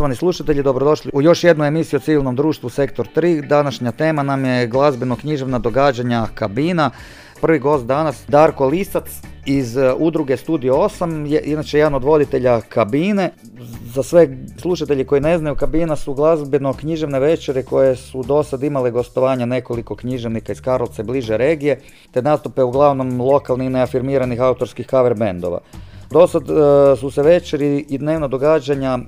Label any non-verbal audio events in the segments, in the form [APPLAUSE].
Poštovani slušatelji, dobrodošli u još jednu emisiju o civilnom društvu Sektor 3. Današnja tema nam je glazbeno-književna događanja kabina. Prvi gost danas Darko Lisac iz e, udruge Studio 8, je inače jedan od voditelja kabine. Za sve slušatelji koji ne znaju, kabina su glazbeno-književne večere koje su do sad imale gostovanja nekoliko književnika iz Karlovca bliže regije, te nastupe uglavnom lokalnih neafirmiranih autorskih cover bendova. Do sad e, su se večeri i dnevna događanja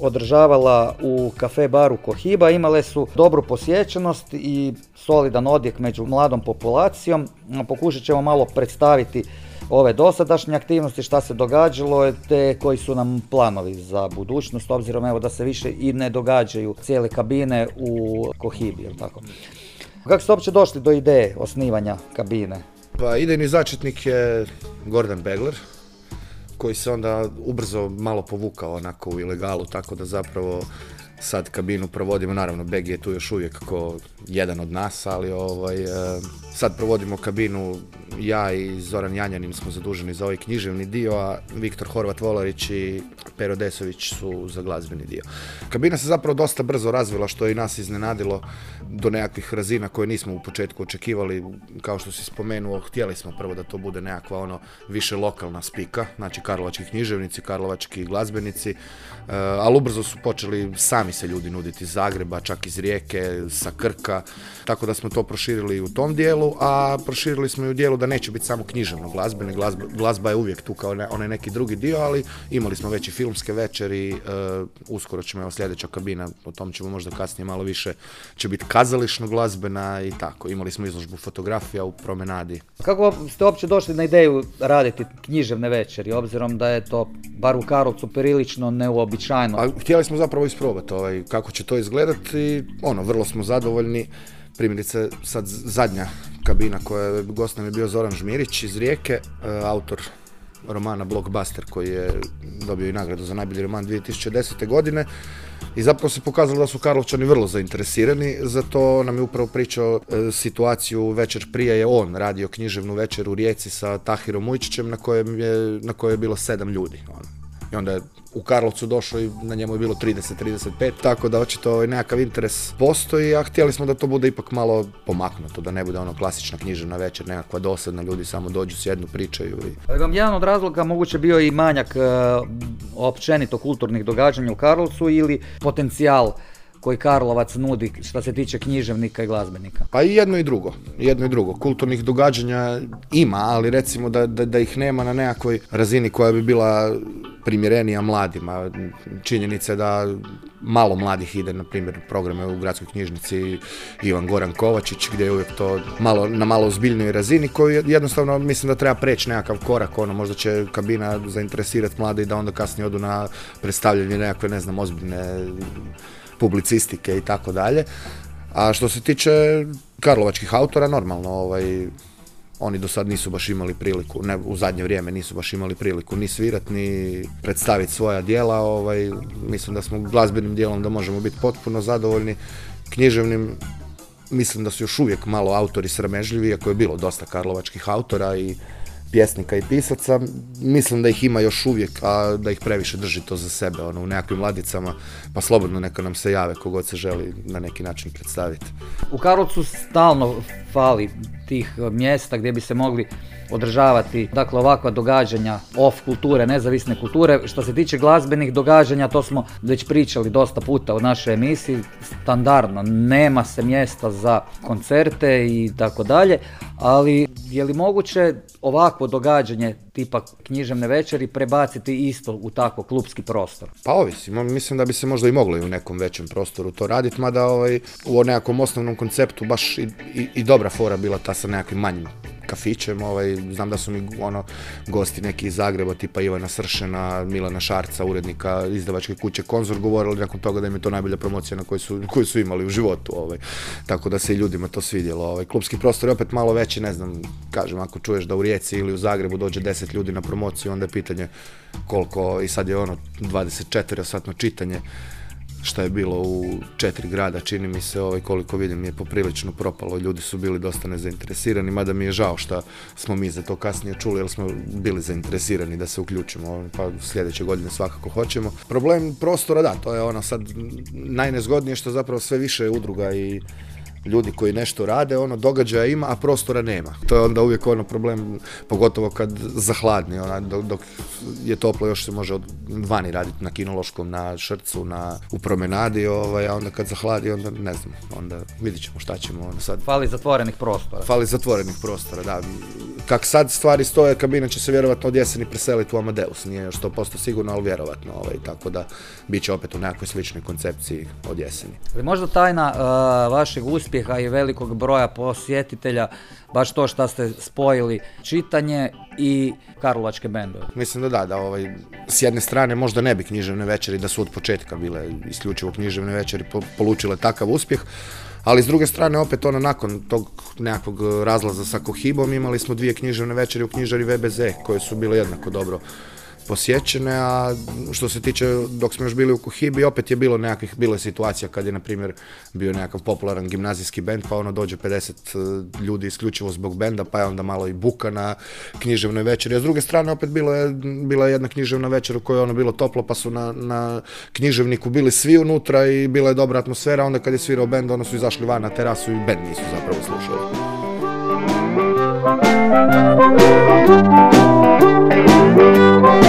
održavala u kafe baru Kohiba, imale su dobru posjećenost i solidan odjek među mladom populacijom. Pokušat ćemo malo predstaviti ove dosadašnje aktivnosti, šta se događalo, te koji su nam planovi za budućnost, obzirom evo da se više i ne događaju cijele kabine u Kohibi, tako? Kako ste uopće došli do ideje osnivanja kabine? Pa idejni začetnik je Gordon Begler, koji se onda ubrzo malo povukao onako u ilegalu, tako da zapravo sad kabinu provodimo, naravno Beg je tu još uvijek kao jedan od nas, ali ovaj, e, sad provodimo kabinu, ja i Zoran Janjanin smo zaduženi za ovaj književni dio, a Viktor Horvat Volarić i Pero Desović su za glazbeni dio. Kabina se zapravo dosta brzo razvila, što je i nas iznenadilo do nekakvih razina koje nismo u početku očekivali, kao što si spomenuo, htjeli smo prvo da to bude nekakva ono više lokalna spika, znači karlovački književnici, karlovački glazbenici, e, ali ubrzo su počeli sami se ljudi nuditi iz Zagreba, čak iz Rijeke, sa Krka, tako da smo to proširili u tom dijelu, a proširili smo i u dijelu da neće biti samo književno glazbene, glazba, glazba je uvijek tu kao onaj neki drugi dio, ali imali smo već i filmske večeri, uh, uskoro ćemo, evo sljedeća kabina, o tom ćemo možda kasnije malo više, će biti kazališno glazbena i tako. Imali smo izložbu fotografija u promenadi. Kako ste uopće došli na ideju raditi književne večeri, obzirom da je to, bar u Karlovcu, prilično neuobičajeno? A, htjeli smo zapravo isprobati ovaj, kako će to izgledati i ono, vrlo smo zadovoljni. Primjerice, sad zadnja kabina koja je gost je bio Zoran Žmirić iz Rijeke, e, autor romana Blockbuster koji je dobio i nagradu za najbolji roman 2010. godine i zapravo se pokazalo da su Karlovčani vrlo zainteresirani, za to nam je upravo pričao e, situaciju večer prije je on radio književnu večer u Rijeci sa Tahirom Ujčićem na, kojem je, na kojoj je bilo sedam ljudi. On. I onda je u Karlovcu došao i na njemu je bilo 30-35, tako da očito ovaj nekakav interes postoji, a htjeli smo da to bude ipak malo pomaknuto, da ne bude ono klasična književna večer, nekakva dosadna, ljudi samo dođu, sjednu, pričaju. I... Vam jedan od razloga moguće bio i manjak e, općenito kulturnih događanja u Karlovcu ili potencijal koji Karlovac nudi što se tiče književnika i glazbenika? Pa i jedno i drugo, jedno i drugo. Kulturnih događanja ima, ali recimo da, da, da ih nema na nekakvoj razini koja bi bila primjerenija mladima. Činjenica je da malo mladih ide, na primjer, programe u gradskoj knjižnici Ivan Goran Kovačić, gdje je uvijek to malo, na malo ozbiljnoj razini, koji jednostavno mislim da treba preći nekakav korak, ono, možda će kabina zainteresirati mlade i da onda kasnije odu na predstavljanje nekakve, ne znam, ozbiljne publicistike i tako dalje. A što se tiče karlovačkih autora, normalno, ovaj, oni do sad nisu baš imali priliku, ne u zadnje vrijeme nisu baš imali priliku ni svirat, ni predstaviti svoja djela. Ovaj, mislim da smo glazbenim dijelom da možemo biti potpuno zadovoljni. Književnim mislim da su još uvijek malo autori sramežljivi, iako je bilo dosta karlovačkih autora i pjesnika i pisaca, mislim da ih ima još uvijek, a da ih previše drži to za sebe, ono, u nekakvim ladicama, pa slobodno neka nam se jave kogod se želi na neki način predstaviti. U Karlovcu stalno fali tih mjesta gdje bi se mogli održavati dakle ovakva događanja off kulture, nezavisne kulture. Što se tiče glazbenih događanja, to smo već pričali dosta puta u našoj emisiji, standardno, nema se mjesta za koncerte i tako dalje, ali je li moguće ovakvo događanje tipa književne večeri prebaciti isto u tako klubski prostor? Pa ovisi, mislim da bi se možda i moglo i u nekom većem prostoru to raditi, mada ovaj, u nekakvom osnovnom konceptu baš i, i, i dobra fora bila ta sa nekakvim manjim kafićem, ovaj, znam da su mi ono, gosti neki iz Zagreba, tipa Ivana Sršena, Milana Šarca, urednika izdavačke kuće Konzor, govorili nakon toga da im je to najbolja promocija na koju su, koju su imali u životu, ovaj. tako da se i ljudima to svidjelo. Ovaj. Klubski prostor je opet malo veći, ne znam, kažem, ako čuješ da u Rijeci ili u Zagrebu dođe 10 ljudi na promociju, onda je pitanje koliko, i sad je ono 24 satno čitanje, šta je bilo u četiri grada, čini mi se, ovaj, koliko vidim je poprilično propalo, ljudi su bili dosta nezainteresirani, mada mi je žao što smo mi za to kasnije čuli, jer smo bili zainteresirani da se uključimo, pa sljedeće godine svakako hoćemo. Problem prostora, da, to je ono sad najnezgodnije što zapravo sve više udruga i ljudi koji nešto rade, ono događaja ima, a prostora nema. To je onda uvijek ono problem, pogotovo kad zahladni, ona, dok, je toplo još se može vani raditi na kinološkom, na šrcu, na, u promenadi, ovaj, a onda kad zahladi, onda ne znam, onda vidit ćemo šta ćemo ono sad. Fali zatvorenih prostora. Fali zatvorenih prostora, da. Kak sad stvari stoje, kabina će se vjerovatno od jeseni preseliti u Amadeus, nije još 100% sigurno, ali vjerovatno, ovaj, tako da bit će opet u nekakvoj sličnoj koncepciji od jeseni. Ali možda tajna uh, vašeg uspjeha i velikog broja posjetitelja baš to što ste spojili čitanje i karlovačke bendove. Mislim da da, da ovaj, s jedne strane možda ne bi književne večeri da su od početka bile isključivo književne večeri polučile takav uspjeh, ali s druge strane opet ono nakon tog nekakvog razlaza sa Kohibom imali smo dvije književne večeri u knjižari VBZ koje su bile jednako dobro posjećene, a što se tiče dok smo još bili u Kuhibi, opet je bilo nekakvih, bilo situacija kad je, na primjer, bio nekakav popularan gimnazijski bend, pa ono dođe 50 e, ljudi isključivo zbog benda, pa je onda malo i buka na književnoj večeri. A s druge strane, opet bilo je, bila je jedna književna večer u kojoj je ono bilo toplo, pa su na, na književniku bili svi unutra i bila je dobra atmosfera, onda kad je svirao bend, ono su izašli van na terasu i bend nisu zapravo slušali. već si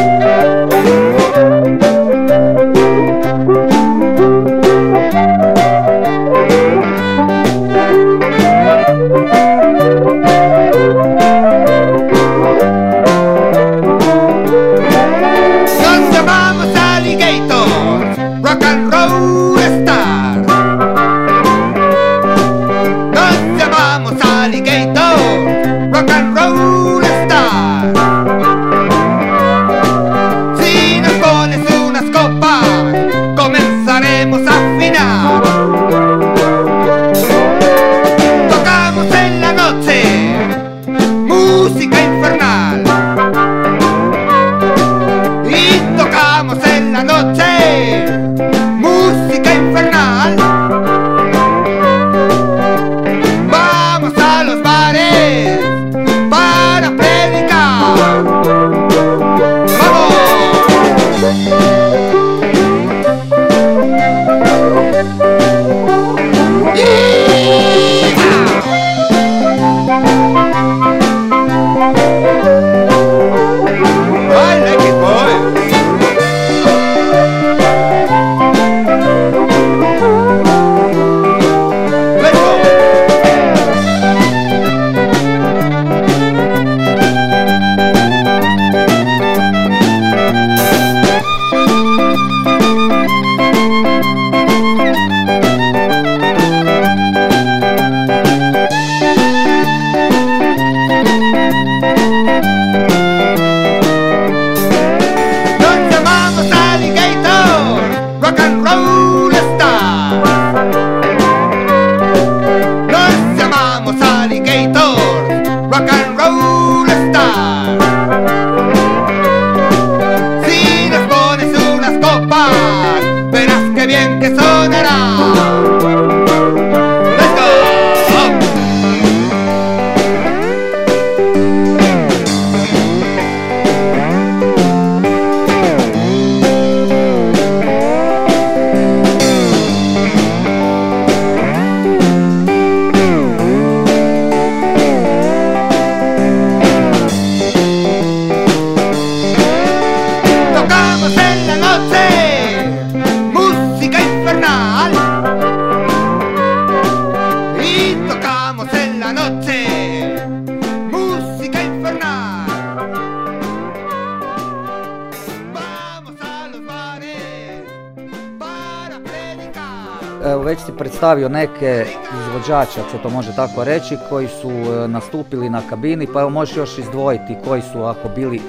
predstavio neke izvođače, ako se to može tako reći, koji su e, nastupili na kabini, pa evo možeš još izdvojiti koji su ako bili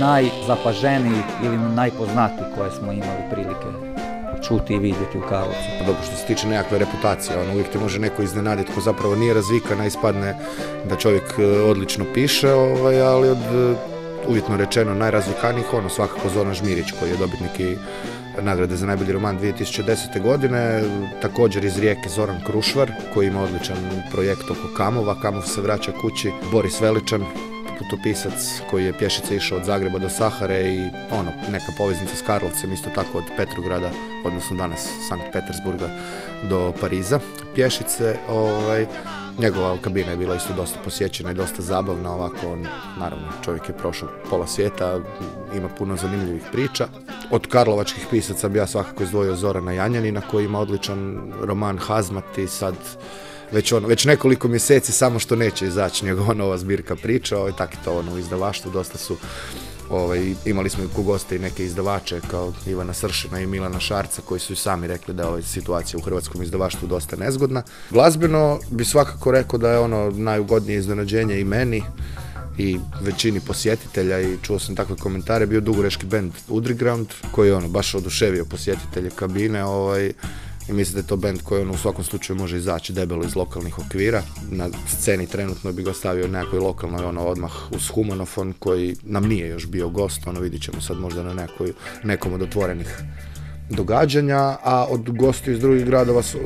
najzapaženiji ili najpoznatiji koje smo imali prilike čuti i vidjeti u Karlovcu. Pa dobro, što se tiče nekakve reputacije, ono, uvijek te može neko iznenaditi ko zapravo nije razvikan, a ispadne da čovjek e, odlično piše, ovaj, ali od uvjetno rečeno najrazvikanijih, ono svakako Zoran Žmirić koji je dobitnik i nagrade za najbolji roman 2010. godine. Također iz Rijeke Zoran Krušvar koji ima odličan projekt oko Kamova. Kamov se vraća kući. Boris Veličan putopisac koji je pješice išao od Zagreba do Sahare i ono, neka poveznica s Karlovcem, isto tako od Petrograda, odnosno danas Sankt Petersburga do Pariza. Pješice, ovaj, njegova kabina je bila isto dosta posjećena i dosta zabavna, ovako on, naravno, čovjek je prošao pola svijeta, ima puno zanimljivih priča. Od karlovačkih pisaca bi ja svakako izdvojio Zorana Janjanina koji ima odličan roman Hazmat i sad već, ono, već nekoliko mjeseci samo što neće izaći njegova nova zbirka priča, ovaj, tak je to ono u dosta su Ovaj, imali smo i goste i neke izdavače kao Ivana Sršina i Milana Šarca koji su i sami rekli da je ova situacija u hrvatskom izdavaštvu dosta nezgodna. Glazbeno bi svakako rekao da je ono najugodnije iznenađenje i meni i većini posjetitelja i čuo sam takve komentare, bio dugoreški band Udriground koji je ono baš oduševio posjetitelje kabine, ovaj, i mislim da je to band koji on u svakom slučaju može izaći debelo iz lokalnih okvira. Na sceni trenutno bi ga stavio nekoj lokalnoj ono odmah uz humanofon koji nam nije još bio gost, ono vidit ćemo sad možda na nekoj, nekom od otvorenih događanja, a od gostiju iz drugih gradova su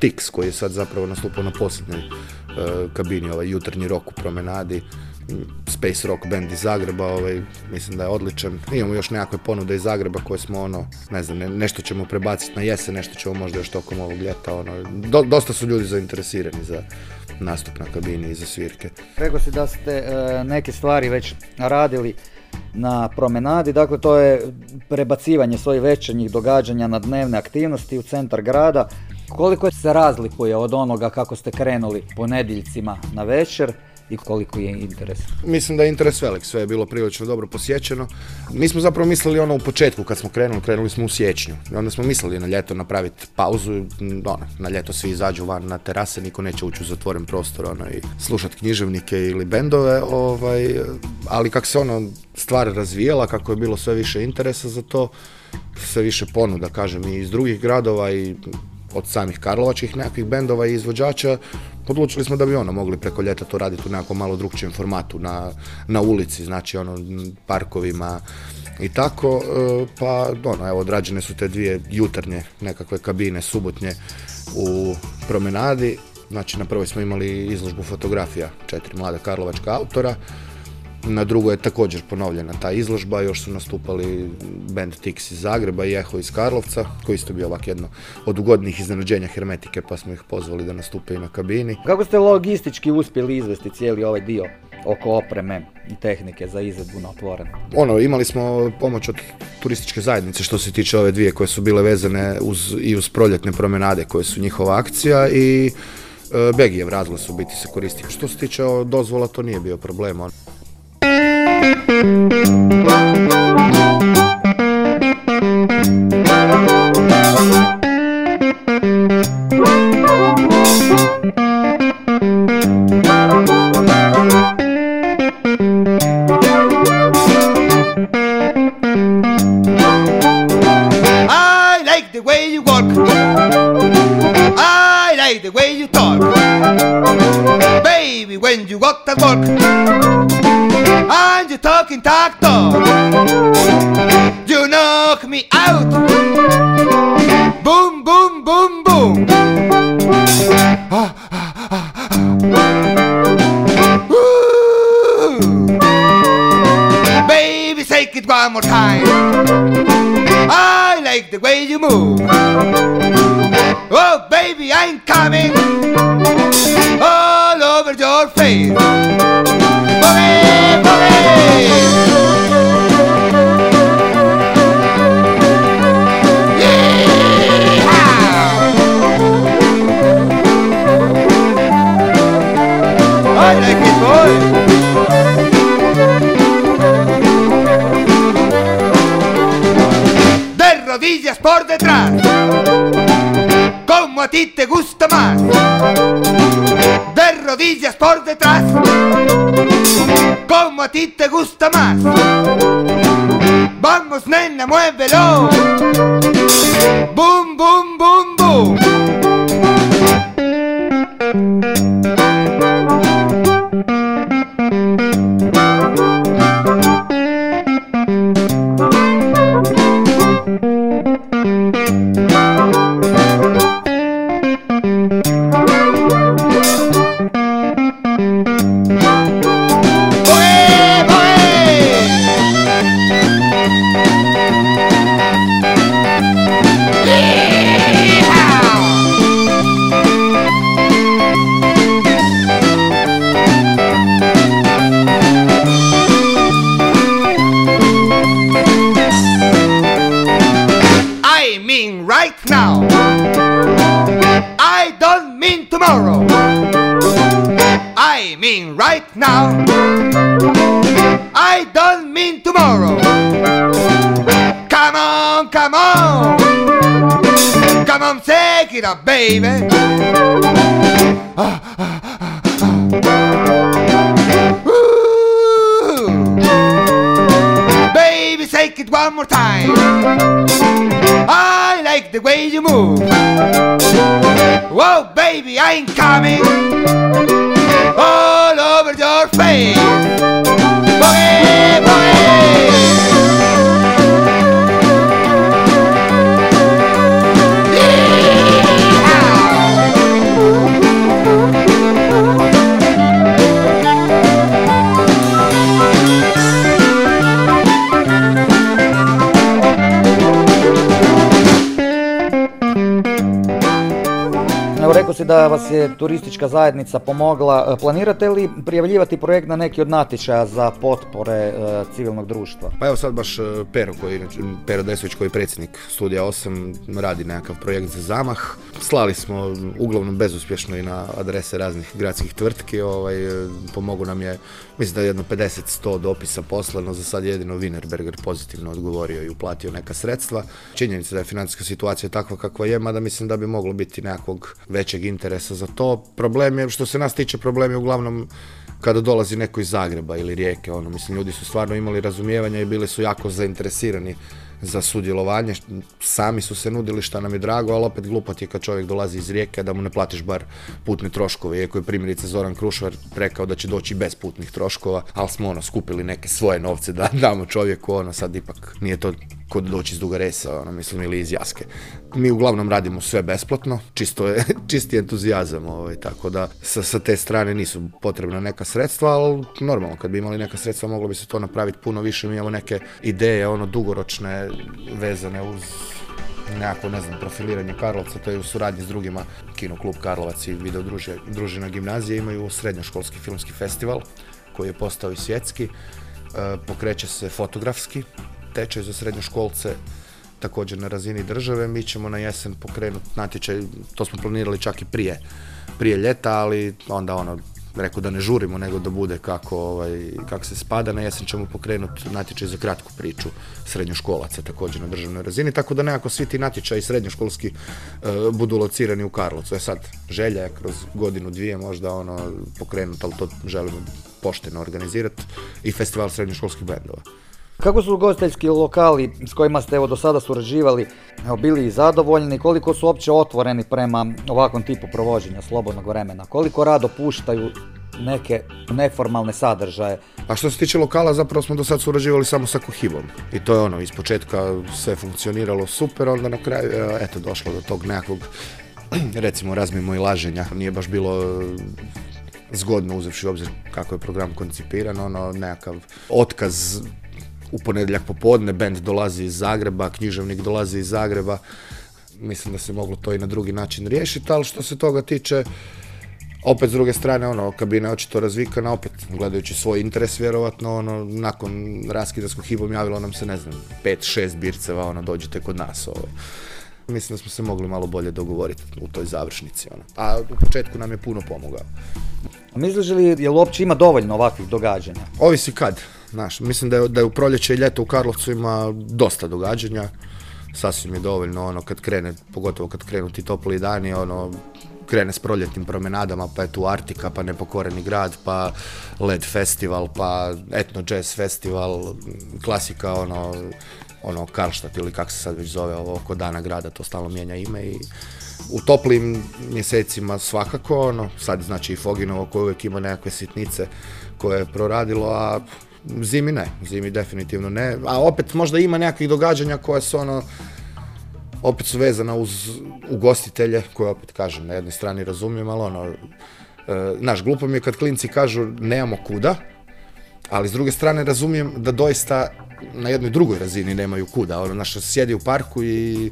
Tix koji je sad zapravo nastupao na posljednjoj e, kabini, ovaj jutarnji rok u promenadi space rock band iz Zagreba, ovaj, mislim da je odličan. Imamo još nekakve ponude iz Zagreba koje smo ono, ne znam, nešto ćemo prebaciti na jesen, nešto ćemo možda još tokom ovog ljeta, ono, dosta su ljudi zainteresirani za nastup na kabini i za svirke. Rekao si da ste e, neke stvari već radili na promenadi, dakle to je prebacivanje svojih večernjih događanja na dnevne aktivnosti u centar grada. Koliko se razlikuje od onoga kako ste krenuli ponedjeljcima na večer i koliko je interes? Mislim da je interes velik, sve je bilo prilično dobro posjećeno. Mi smo zapravo mislili ono u početku kad smo krenuli, krenuli smo u siječnju. I onda smo mislili na ljeto napraviti pauzu, ono, na ljeto svi izađu van na terase, niko neće ući u zatvoren prostor ono, i slušati književnike ili bendove, ovaj, ali kako se ono stvar razvijela, kako je bilo sve više interesa za to, sve više ponuda, kažem, i iz drugih gradova i od samih karlovačkih nekakvih bendova i izvođača, odlučili smo da bi ono mogli preko ljeta to raditi u nekakvom malo drugčijem formatu, na, na ulici, znači ono parkovima i tako, e, pa ono, evo odrađene su te dvije jutarnje nekakve kabine, subotnje u promenadi, znači na prvoj smo imali izložbu fotografija četiri mlada karlovačka autora, na drugoj je također ponovljena ta izložba, još su nastupali band Tix iz Zagreba i Eho iz Karlovca, koji isto bio ovak jedno od ugodnih iznenađenja Hermetike, pa smo ih pozvali da nastupe i na kabini. Kako ste logistički uspjeli izvesti cijeli ovaj dio oko opreme i tehnike za izvedbu na otvoren? Ono, imali smo pomoć od turističke zajednice što se tiče ove dvije koje su bile vezane uz, i uz proljetne promenade koje su njihova akcija i e, Begijev razglas su biti se koristi. Što se tiče dozvola, to nije bio problem. the way you talk. Baby, when you walk that walk. You talking talk talk. You knock me out. Boom, boom, boom, boom. Baby, take it one more time. I like the way you move. Oh, baby, I'm coming all over your face. De rodillas por detrás, como a ti te gusta más, de rodillas por detrás, como a ti te gusta más. Vamos nena, muévelo, boom, boom, boom, boom. Take it up, baby. Ooh. Baby, take it one more time. I like the way you move. Whoa, baby, I ain't coming all over your face. Boogie. Rekao si da vas je turistička zajednica pomogla. E, Planirate li prijavljivati projekt na neki od natječaja za potpore e, civilnog društva? Pa evo sad baš e, Pero, koji, Pero Desović koji je predsjednik Studija 8 radi nekakav projekt za zamah. Slali smo uglavnom bezuspješno i na adrese raznih gradskih tvrtki. Ovaj, pomogu nam je, mislim da je jedno 50-100 dopisa poslano, za sad jedino Wienerberger pozitivno odgovorio i uplatio neka sredstva. Činjenica da je financijska situacija takva kakva je, mada mislim da bi moglo biti nekakvog većeg interesa za to. Problem je, što se nas tiče, problem je uglavnom kada dolazi neko iz Zagreba ili Rijeke, ono, mislim, ljudi su stvarno imali razumijevanja i bili su jako zainteresirani za sudjelovanje, sami su se nudili šta nam je drago, ali opet glupo ti je kad čovjek dolazi iz Rijeke da mu ne platiš bar putne troškove, iako je primjerice Zoran Krušvar rekao da će doći bez putnih troškova, ali smo ono skupili neke svoje novce da [LAUGHS] damo čovjeku, ono sad ipak nije to kod doći iz Duga Resa, ono, mislim, ili iz Jaske. Mi uglavnom radimo sve besplatno, čisto je, [LAUGHS] čisti entuzijazam, ovaj, tako da sa, sa te strane nisu potrebna neka sredstva, ali normalno, kad bi imali neka sredstva moglo bi se to napraviti puno više, mi imamo neke ideje, ono, dugoročne, vezane uz nekako, ne znam, profiliranje Karlovca, to je u suradnji s drugima, Kino klub Karlovac i video druže- družina gimnazije imaju srednjoškolski filmski festival, koji je postao i svjetski, E, pokreće se fotografski tečaj za srednjoškolce, također na razini države. Mi ćemo na jesen pokrenuti natječaj, to smo planirali čak i prije, prije ljeta, ali onda ono, rekao da ne žurimo, nego da bude kako, ovaj, kako se spada. Na jesen ćemo pokrenuti natječaj za kratku priču srednjoškolaca također na državnoj razini, tako da nekako svi ti natječaji srednjoškolski e, budu locirani u Karlovcu. E sad, želja je kroz godinu, dvije možda ono pokrenuti, ali to želimo pošteno organizirati i festival srednjoškolskih bendova. Kako su ugostiteljski lokali s kojima ste evo do sada surađivali bili zadovoljni, koliko su uopće otvoreni prema ovakvom tipu provođenja slobodnog vremena, koliko rado puštaju neke neformalne sadržaje. A što se tiče lokala, zapravo smo do sad surađivali samo sa Kohibom. I to je ono, iz početka sve funkcioniralo super, onda na kraju, e, eto, došlo do tog nekakvog, [CLEARS THROAT] recimo, razmimo i laženja. Nije baš bilo e, zgodno uzevši u obzir kako je program koncipiran, ono, nekakav otkaz u ponedjeljak popodne, band dolazi iz Zagreba, književnik dolazi iz Zagreba. Mislim da se moglo to i na drugi način riješiti, ali što se toga tiče, opet s druge strane, ono, kabina je očito razvikana, opet gledajući svoj interes, vjerovatno, ono, nakon raskida s Kohibom javilo nam se, ne znam, pet, šest birceva, ono, dođite kod nas, ovaj. Mislim da smo se mogli malo bolje dogovoriti u toj završnici, ono. A u početku nam je puno pomogao. Misliš li, jel uopće ima dovoljno ovakvih događanja? Ovisi kad, znaš, mislim da je, da je u proljeće i ljeto u Karlovcu ima dosta događanja, sasvim je dovoljno, ono, kad krene, pogotovo kad krenu ti topli dani, ono, krene s proljetnim promenadama, pa je tu Artika, pa Nepokoreni grad, pa LED festival, pa Etno Jazz festival, klasika, ono, ono Karlštad ili kako se sad već zove ovo oko dana grada, to stalno mijenja ime i u toplim mjesecima svakako, ono, sad znači i Foginovo koje uvijek ima nekakve sitnice koje je proradilo, a zimi ne, zimi definitivno ne, a opet možda ima nekakvih događanja koja su ono, opet su vezana uz ugostitelje, koje opet kažem, na jednoj strani razumijem, ali ono, e, znaš, glupo mi je kad klinci kažu nemamo kuda, ali s druge strane razumijem da doista na jednoj drugoj razini nemaju kuda, ono, znaš, sjedi u parku i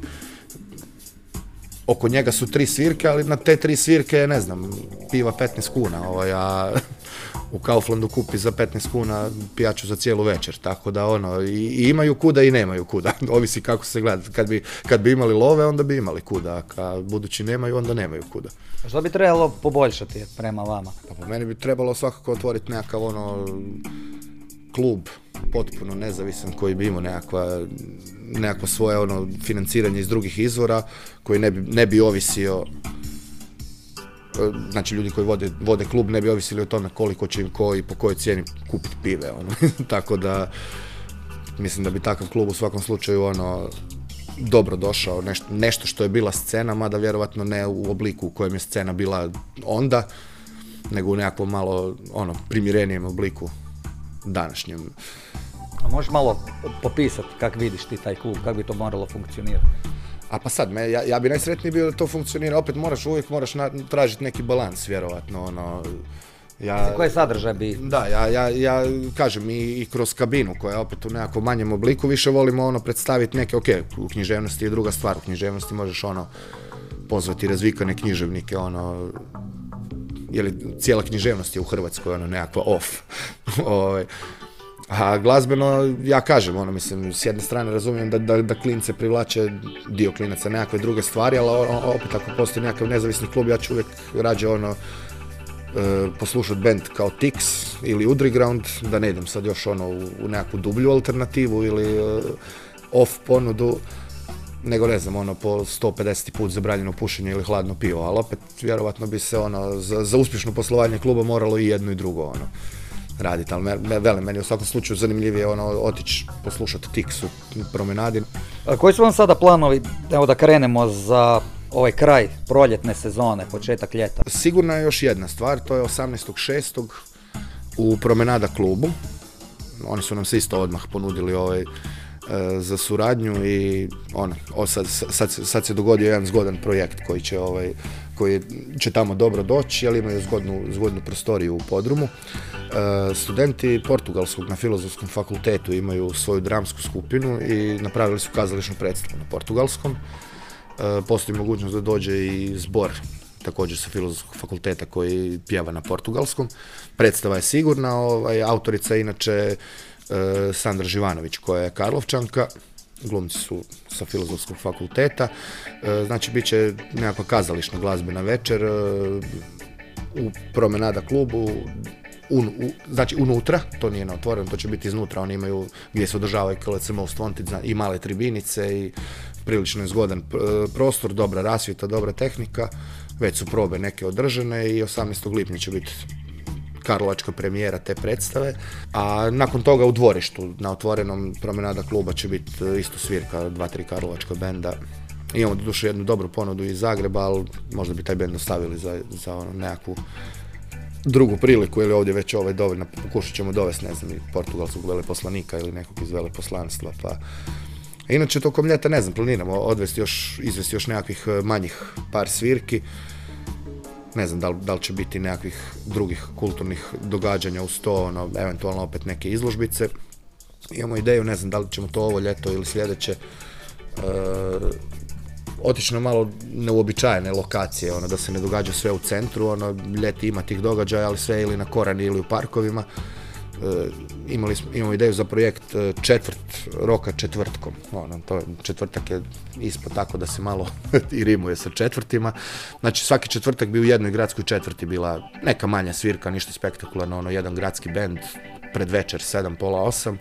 oko njega su tri svirke, ali na te tri svirke, ne znam, piva 15 kuna, ovaj, a u Kauflandu kupi za 15 kuna pijaču za cijelu večer, tako da ono, i, i imaju kuda i nemaju kuda, [LAUGHS] ovisi kako se gleda. Kad bi, kad bi imali love, onda bi imali kuda, a budući nemaju, onda nemaju kuda. Što bi trebalo poboljšati prema vama? Pa po meni bi trebalo svakako otvoriti nekakav ono klub potpuno nezavisan koji bi imao nekakva, nekakvo svoje ono financiranje iz drugih izvora koji ne bi, ne bi ovisio znači ljudi koji vode, vode klub ne bi ovisili o tome koliko će im ko i po kojoj cijeni kupiti pive ono. [LAUGHS] tako da mislim da bi takav klub u svakom slučaju ono dobro došao, nešto, nešto što je bila scena, mada vjerovatno ne u obliku u kojem je scena bila onda, nego u nekakvom malo ono primjerenijem obliku današnjem. A možeš malo popisati kak vidiš ti taj klub, kako bi to moralo funkcionirati? A pa sad, me, ja, ja bi najsretniji bio da to funkcionira, opet moraš uvijek moraš na, tražiti neki balans, vjerovatno, ono, ja, Koji sadržaj bi... da, ja, ja, ja kažem i, i kroz kabinu koja je opet u nekakvom manjem obliku, više volimo ono predstaviti neke, ok, u književnosti je druga stvar, u književnosti možeš ono pozvati razvikane književnike, ono, je li cijela književnost je u Hrvatskoj ono nekakva off. [LAUGHS] A glazbeno, ja kažem, ono, mislim, s jedne strane razumijem da, da, da klince privlače dio klinaca nekakve druge stvari, ali opet ako postoji nekakav nezavisni klub, ja ću uvijek rađe ono, e, poslušat band kao Tix ili Udriground, da ne idem sad još ono u, u nekakvu dublju alternativu ili e, off ponudu, nego ne znam, ono po 150 put zabranjeno pušenje ili hladno pivo, ali opet vjerovatno bi se ono za, za uspješno poslovanje kluba moralo i jedno i drugo ono raditi, ali me, me, velim, meni u svakom slučaju zanimljivije ono otići poslušati Tix u promenadi. A koji su vam sada planovi, evo da krenemo za ovaj kraj proljetne sezone, početak ljeta? Sigurno je još jedna stvar, to je 18.6. u Promenada klubu. Oni su nam se isto odmah ponudili ovaj, e, za suradnju i ono, o, sad, sad, sad se dogodio jedan zgodan projekt koji će, ovaj, koji će tamo dobro doći, ali imaju zgodnu, zgodnu prostoriju u podrumu. E, studenti Portugalskog na filozofskom fakultetu imaju svoju dramsku skupinu i napravili su kazališnu predstavu na portugalskom. E, postoji mogućnost da dođe i zbor također sa filozofskog fakulteta koji pjeva na portugalskom. Predstava je sigurna, ovaj, autorica je inače e, Sandra Živanović koja je Karlovčanka, glumci su sa filozofskog fakulteta, znači bit će nekakva kazališna glazbena večer u promenada klubu, un, u, znači unutra, to nije na otvorenom, to će biti iznutra, oni imaju gdje se održavaju KLC Most Wanted i male tribinice i prilično je zgodan e, prostor, dobra rasvjeta, dobra tehnika, već su probe neke održane i 18. lipnja će biti karlovačka premijera te predstave, a nakon toga u dvorištu na otvorenom promenada kluba će biti e, isto svirka, dva, tri karlovačka benda. Imamo doduše jednu dobru ponudu iz Zagreba, ali možda bi taj bend ostavili za, za ono nekakvu drugu priliku ili ovdje već ovaj dovoljno, pokušat ćemo dovesti, ne znam, portugalskog veleposlanika ili nekog iz veleposlanstva, pa Inače, tokom ljeta, ne znam, planiramo odvesti još, izvesti još nekakvih e, manjih par svirki. Ne znam da li, da li će biti nekakvih drugih kulturnih događanja uz to, ono, eventualno opet neke izložbice. Imamo ideju, ne znam da li ćemo to ovo ljeto ili sljedeće, e, otići na malo neuobičajene lokacije, ono, da se ne događa sve u centru, ono, ljeti ima tih događaja, ali sve ili na Korani ili u parkovima. E, imali smo, imamo ideju za projekt e, četvrt roka četvrtkom. Ono, to, četvrtak je ispod tako da se malo [LAUGHS] i rimuje sa četvrtima. Znači svaki četvrtak bi u jednoj gradskoj četvrti bila neka manja svirka, ništa spektakularno, ono jedan gradski bend pred večer, sedam, pola osam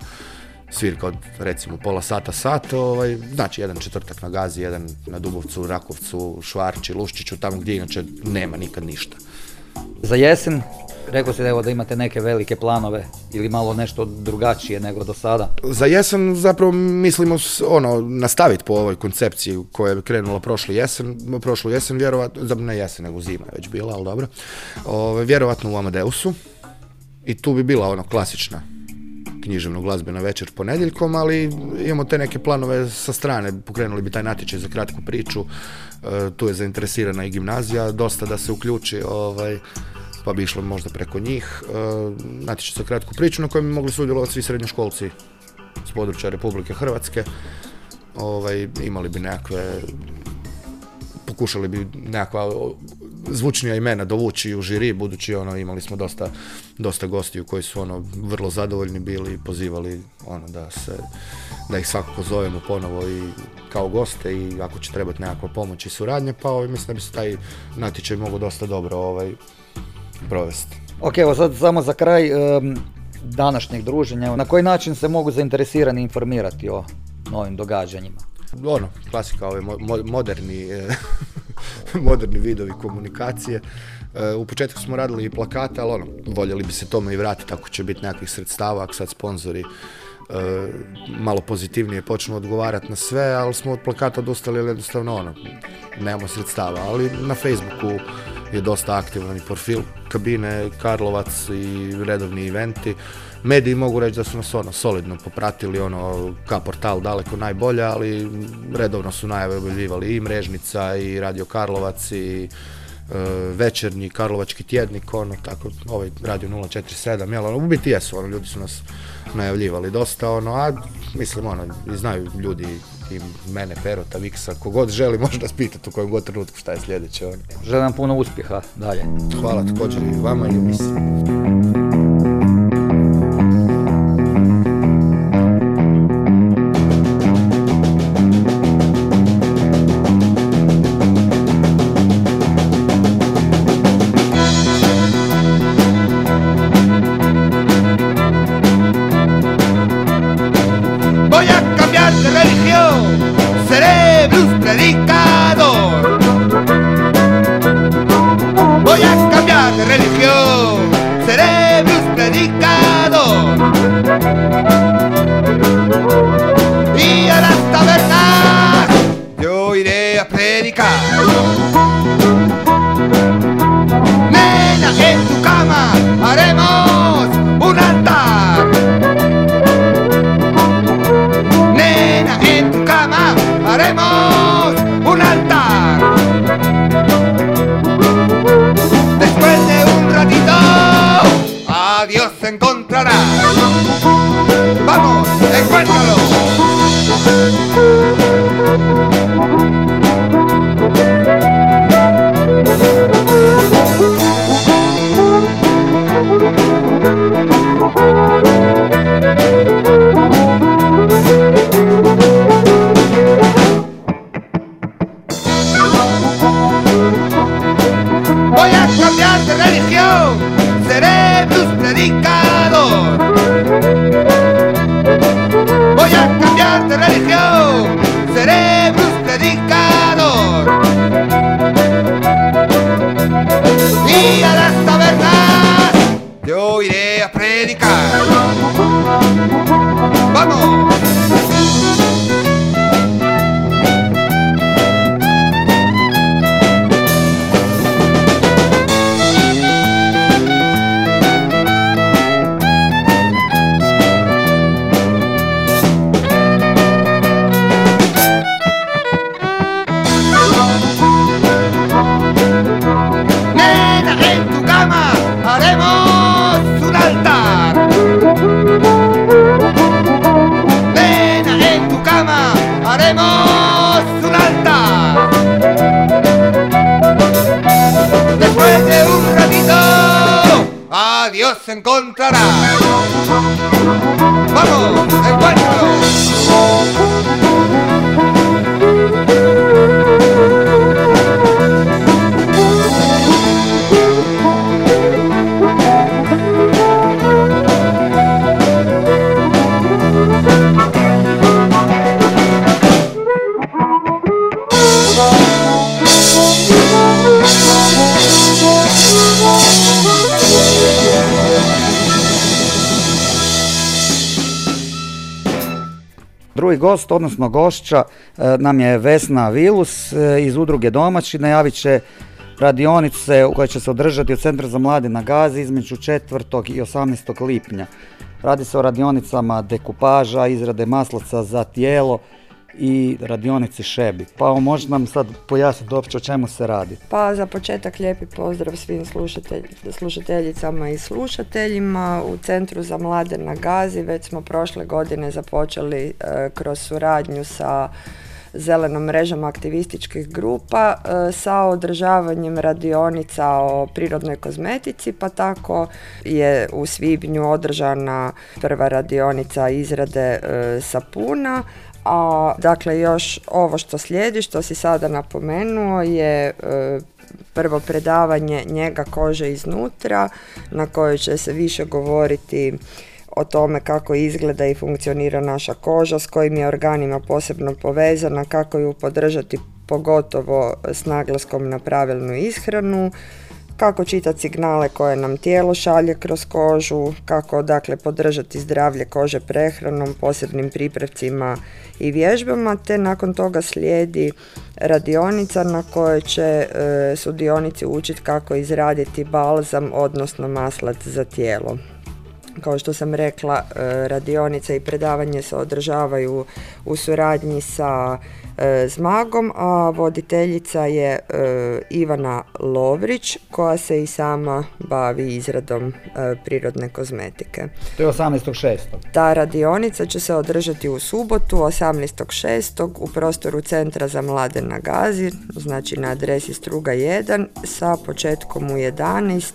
svirka od recimo pola sata, sat, ovaj, znači jedan četvrtak na Gazi, jedan na Dubovcu, Rakovcu, Švarči, Luščiću, tamo gdje inače nema nikad ništa. Za jesen, rekao si da, evo, da imate neke velike planove ili malo nešto drugačije nego do sada. Za jesen zapravo mislimo ono, nastaviti po ovoj koncepciji koja je krenula prošlu jesen, prošlu jesen vjerovatno, ne jesen nego zima je već bila, ali dobro, Ove, vjerovatno u Amadeusu i tu bi bila ono klasična književno glazbena večer ponedjeljkom, ali imamo te neke planove sa strane, pokrenuli bi taj natječaj za kratku priču, e, tu je zainteresirana i gimnazija, dosta da se uključi, ovaj, pa bi išlo možda preko njih, e, natječaj za kratku priču na kojem bi mogli sudjelovati svi srednjoškolci s područja Republike Hrvatske, ovaj, imali bi nekakve pokušali bi nekakva zvučnija imena dovući u žiri, budući ono, imali smo dosta, dosta gostiju koji su ono, vrlo zadovoljni bili i pozivali ono, da, se, da ih svakako zovemo ponovo i kao goste i ako će trebati nekakva pomoć i suradnja, pa ovaj, mislim da bi se taj natječaj mogao dosta dobro ovaj, provesti. Ok, evo sad samo za kraj em, današnjeg druženja, evo, na koji način se mogu zainteresirani informirati o novim događanjima? ono, klasika, mo- mo- moderni, e, [LAUGHS] moderni vidovi komunikacije. E, U početku smo radili i plakate, ali ono, voljeli bi se tome i vratiti ako će biti nekakvih sredstava, ako sad sponzori e, malo pozitivnije počnu odgovarati na sve, ali smo od plakata odustali jednostavno ono, nemamo sredstava, ali na Facebooku je dosta aktivan i profil kabine Karlovac i redovni eventi. Mediji mogu reći da su nas ono solidno popratili, ono ka portal daleko najbolje, ali redovno su najave objavljivali i Mrežnica i Radio Karlovac i e, večernji Karlovački tjednik, ono, tako, ovaj Radio 047, jel, ono, u biti jesu, ono, ljudi su nas najavljivali dosta, ono, a mislim, ono, i znaju ljudi i mene, Perota, Viksa, kogod želi može nas pitati u kojem god trenutku šta je sljedeće, ono. Želim vam puno uspjeha dalje. Hvala također i vama i u de religión, seré blues predicador. Voy a cambiar de religión, seré blues predicador. Y a las tabernas yo iré a predicar. ¡Vamos! A Dios Drugi gost, odnosno gošća, e, nam je Vesna Vilus e, iz udruge Domaći. Najavit će radionice koje će se održati u Centru za mlade na Gazi između 4. i 18. lipnja. Radi se o radionicama dekupaža, izrade maslaca za tijelo i radionici šebi. Pa može nam sad pojasniti uopće o čemu se radi. Pa za početak lijepi pozdrav svim slušatelj, slušateljicama i slušateljima. U Centru za mlade na Gazi već smo prošle godine započeli e, kroz suradnju sa zelenom mrežom aktivističkih grupa e, sa održavanjem radionica o prirodnoj kozmetici, pa tako je u svibnju održana prva radionica izrade e, sapuna, a dakle još ovo što slijedi, što si sada napomenuo je e, prvo predavanje njega kože iznutra na kojoj će se više govoriti o tome kako izgleda i funkcionira naša koža, s kojim je organima posebno povezana, kako ju podržati pogotovo s naglaskom na pravilnu ishranu, kako čitati signale koje nam tijelo šalje kroz kožu, kako dakle podržati zdravlje kože prehranom, posebnim pripravcima i vježbama, te nakon toga slijedi radionica na kojoj će e, sudionici učiti kako izraditi balzam, odnosno maslac za tijelo. Kao što sam rekla, e, radionice i predavanje se održavaju u suradnji sa Zmagom, a voditeljica je e, Ivana Lovrić koja se i sama bavi izradom prirodne kozmetike. To je 18.6. Ta radionica će se održati u subotu 18.6. u prostoru Centra za mlade na Gazi, znači na adresi Struga 1 sa početkom u 11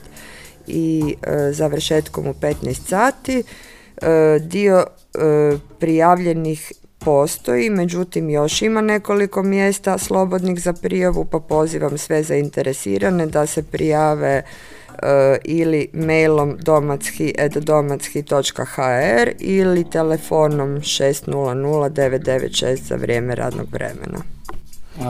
i e, završetkom u 15 sati. E, dio e, prijavljenih postoji, međutim još ima nekoliko mjesta slobodnih za prijavu, pa pozivam sve zainteresirane da se prijave ili mailom domacki.hr ili telefonom 600 996 za vrijeme radnog vremena.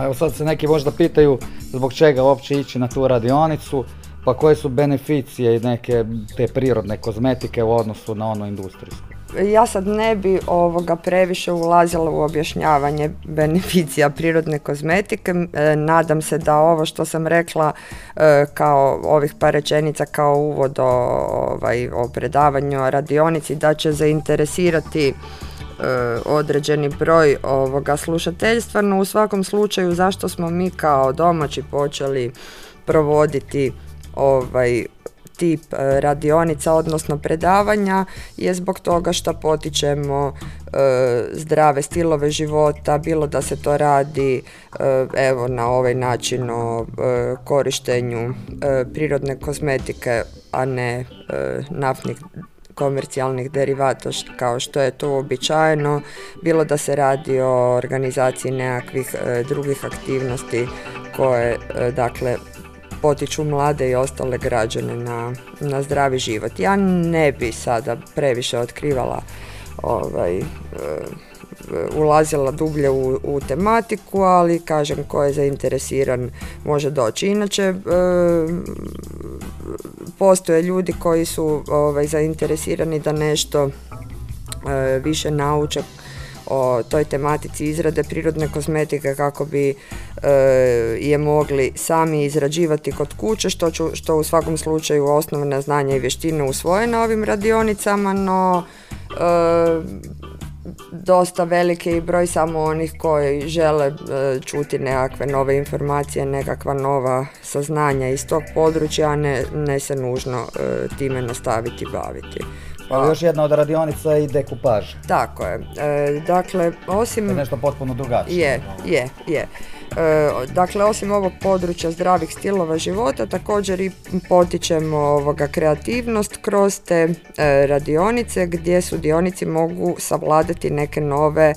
evo sad se neki možda pitaju zbog čega uopće ići na tu radionicu. Pa koje su beneficije neke te prirodne kozmetike u odnosu na ono industrijsku? Ja sad ne bi ovoga previše ulazila u objašnjavanje beneficija prirodne kozmetike. E, nadam se da ovo što sam rekla e, kao ovih par rečenica kao uvod o, ovaj, o predavanju o radionici da će zainteresirati e, određeni broj ovoga slušateljstva, no u svakom slučaju zašto smo mi kao domaći počeli provoditi ovaj tip e, radionica odnosno predavanja je zbog toga što potičemo e, zdrave stilove života bilo da se to radi e, evo na ovaj način o korištenju prirodne kozmetike a ne naftnih komercijalnih derivata kao što je to uobičajeno, bilo da se radi o organizaciji nekakvih drugih aktivnosti koje dakle potiču mlade i ostale građane na, na zdravi život. Ja ne bi sada previše otkrivala ovaj, e, ulazila dublje u, u, tematiku, ali kažem ko je zainteresiran može doći. Inače, e, postoje ljudi koji su ovaj, zainteresirani da nešto e, više nauče o toj tematici izrade prirodne kozmetike kako bi je mogli sami izrađivati kod kuće što, ću, što u svakom slučaju osnovna znanja i vještine usvoje na ovim radionicama no e, dosta veliki i broj samo onih koji žele e, čuti nekakve nove informacije, nekakva nova saznanja iz tog područja, a ne, ne se nužno time nastaviti baviti. Pa još jedna od radionica i dekupaž. Tako je. E, dakle, osim... To je nešto potpuno drugačije. Je, je, je. E, dakle, osim ovog područja zdravih stilova života, također i potičemo ovoga kreativnost kroz te e, radionice gdje sudionici mogu savladati neke nove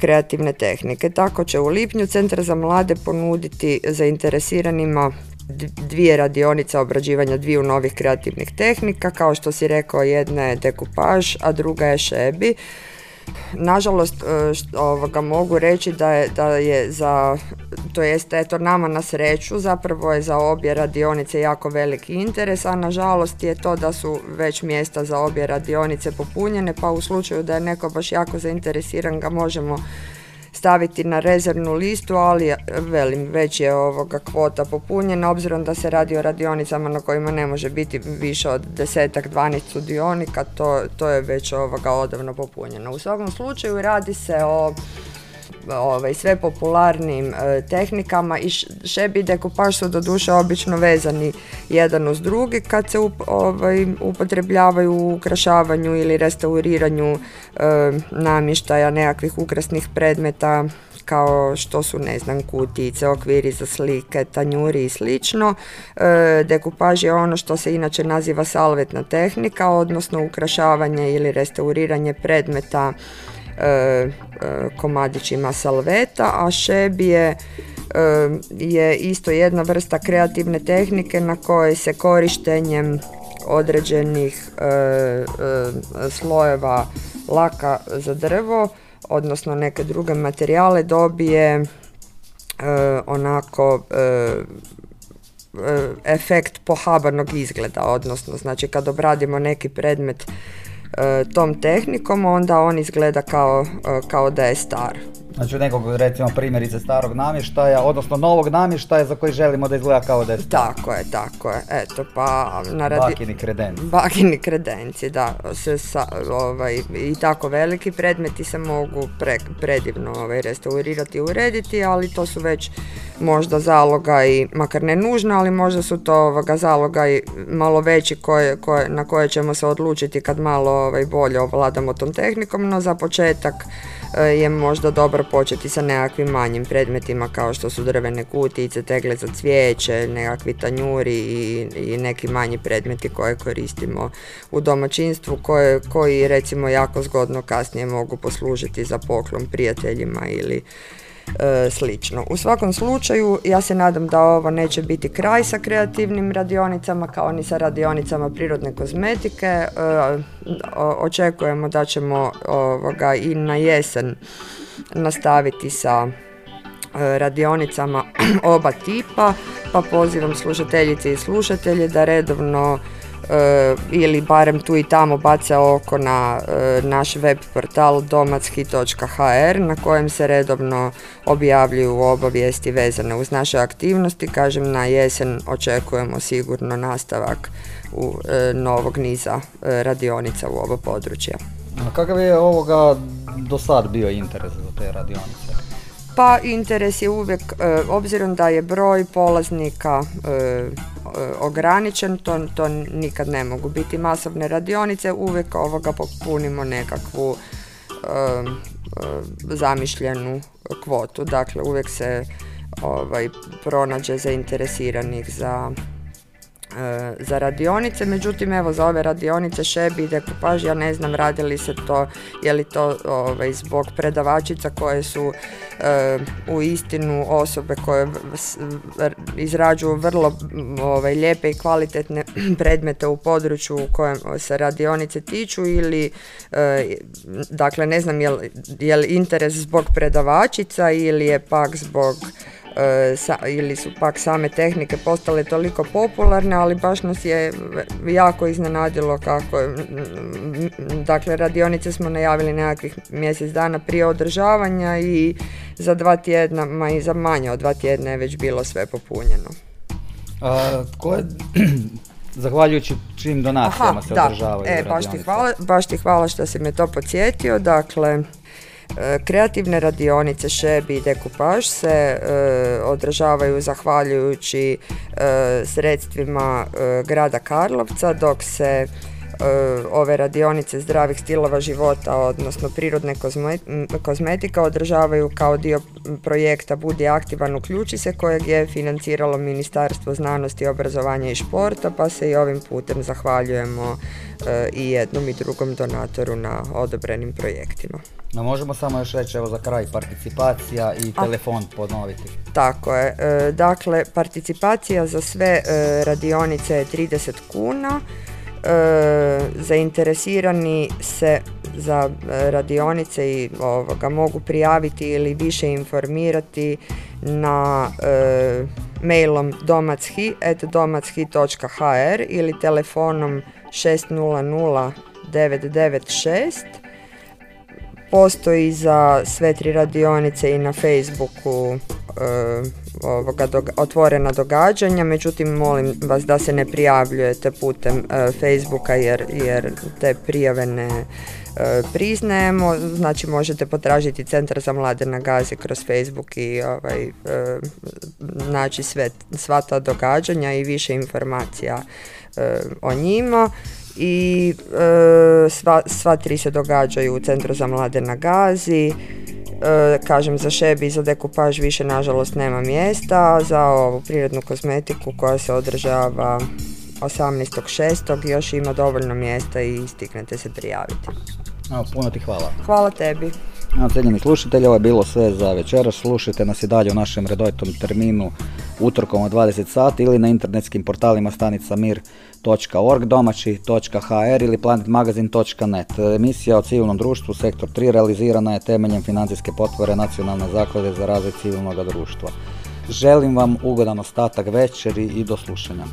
kreativne tehnike. Tako će u lipnju Centar za mlade ponuditi zainteresiranima dvije radionice obrađivanja dviju novih kreativnih tehnika. Kao što si rekao, jedna je dekupaž, a druga je šebi. Nažalost, e, ovoga mogu reći da je, da je za, to jest eto nama na sreću, zapravo je za obje radionice jako veliki interes, a nažalost je to da su već mjesta za obje radionice popunjene, pa u slučaju da je neko baš jako zainteresiran ga možemo staviti na rezervnu listu, ali velim, već je ovoga kvota popunjena, obzirom da se radi o radionicama na kojima ne može biti više od desetak, 12 sudionika, to, to je već ovoga odavno popunjeno. U svakom slučaju radi se o ovaj, sve popularnim e, tehnikama i šebi i dekupaž su doduše obično vezani jedan uz drugi kad se ovaj, upotrebljavaju u ukrašavanju ili restauriranju e, namještaja nekakvih ukrasnih predmeta kao što su ne znam kutice, okviri za slike, tanjuri i slično. E, dekupaž je ono što se inače naziva salvetna tehnika, odnosno ukrašavanje ili restauriranje predmeta komadićima salveta, a šeb je je isto jedna vrsta kreativne tehnike na kojoj se korištenjem određenih e, e, slojeva laka za drvo, odnosno neke druge materijale dobije e, onako efekt pohabanog izgleda, odnosno znači kad obradimo neki predmet tom tehnikom onda on izgleda kao, kao da je star. Znači nekog recimo primjerice starog namještaja, odnosno novog namještaja za koji želimo da izgleda kao da je Tako je, tako je. Eto pa na radi... Bakini kredenci. Bakini kredenci, da. Se sa, ovaj, I tako veliki predmeti se mogu pre, predivno ovaj, restaurirati i urediti, ali to su već možda zaloga i, makar ne nužno, ali možda su to ovoga zaloga i malo veći koje, koje, na koje ćemo se odlučiti kad malo ovaj, bolje ovladamo tom tehnikom, no za početak je možda dobro početi sa nekakvim manjim predmetima kao što su drvene kutice, tegle za cvijeće, nekakvi tanjuri i, i neki manji predmeti koje koristimo u domaćinstvu koje, koji recimo jako zgodno kasnije mogu poslužiti za poklon prijateljima ili e, slično. U svakom slučaju ja se nadam da ovo neće biti kraj sa kreativnim radionicama kao ni sa radionicama prirodne kozmetike. E, očekujemo da ćemo ovoga i na jesen nastaviti sa e, radionicama [CLEARS THROAT] oba tipa, pa pozivam slušateljice i slušatelje da redovno ili barem tu i tamo bace oko na e, naš web portal domacki.hr na kojem se redovno objavljuju obavijesti vezane uz naše aktivnosti. Kažem, na jesen očekujemo sigurno nastavak u e, novog niza radionica u ovo područje. A kakav je ovoga do sad bio interes za te radionice? Pa interes je uvijek, obzirom da je broj polaznika E, ograničen, to, to nikad ne mogu biti masovne radionice, uvijek ovoga popunimo nekakvu e, e, zamišljenu kvotu, dakle uvijek se ovaj, pronađe zainteresiranih za E, za radionice, međutim evo za ove radionice šebi i dekupaž, ja ne znam radi li se to, je li to ovaj, zbog predavačica koje su e, u istinu osobe koje izrađuju vrlo ovaj, lijepe i kvalitetne [CLEARS THROAT] predmete u području u kojem se radionice tiču ili e, dakle ne znam je li interes zbog predavačica ili je pak zbog E, sa, ili su pak same tehnike postale toliko popularne, ali baš nas je jako iznenadilo kako je, dakle radionice smo najavili nekakvih mjesec dana prije održavanja i za dva tjedna, ma i za manje od dva tjedna je već bilo sve popunjeno. A, tko je, [CLEARS THROAT] zahvaljujući čim donacijama se održavaju e, baš ti, hvala, baš ti hvala što si me to podsjetio, dakle E, kreativne radionice šebi i dekupaž se e, održavaju zahvaljujući e, sredstvima grada Karlovca dok se ove radionice zdravih stilova života, odnosno prirodne kozmetika održavaju kao dio projekta Budi aktivan, uključi se kojeg je financiralo Ministarstvo znanosti, obrazovanja i športa, pa se i ovim putem zahvaljujemo i jednom i drugom donatoru na odobrenim projektima. No možemo samo još reći evo za kraj participacija i telefon ponoviti. Tako je. E, dakle, participacija za sve e, radionice je 30 kuna. E, zainteresirani se za radionice i ovoga mogu prijaviti ili više informirati na mailom domacki.hr ili telefonom 600 996 postoji za sve tri radionice i na Facebooku e, ovoga otvorena događanja, međutim molim vas da se ne prijavljujete putem e, Facebooka jer, jer te prijave ne e, priznajemo, znači možete potražiti Centar za mlade na Gazi kroz Facebook i ovaj, naći sve, sva ta događanja i više informacija o njima. I sva, sva tri se događaju u Centru za mlade na Gazi kažem, za šebi i za dekupaž više nažalost nema mjesta, za ovu prirodnu kozmetiku koja se održava 18.6. još ima dovoljno mjesta i stignete se prijaviti. Evo, puno ti hvala. Hvala tebi. Evo, cijenjeni slušatelji, ovo je bilo sve za večeras. Slušajte nas i dalje u našem redovitom terminu utorkom od 20 sati ili na internetskim portalima stanica mir.org, domaći.hr ili planetmagazin.net. Emisija o civilnom društvu Sektor 3 realizirana je temeljem financijske potpore Nacionalne zaklade za razvoj civilnog društva. Želim vam ugodan ostatak večeri i do slušanja.